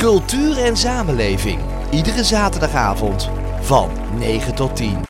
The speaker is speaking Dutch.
Cultuur en samenleving. Iedere zaterdagavond van 9 tot 10.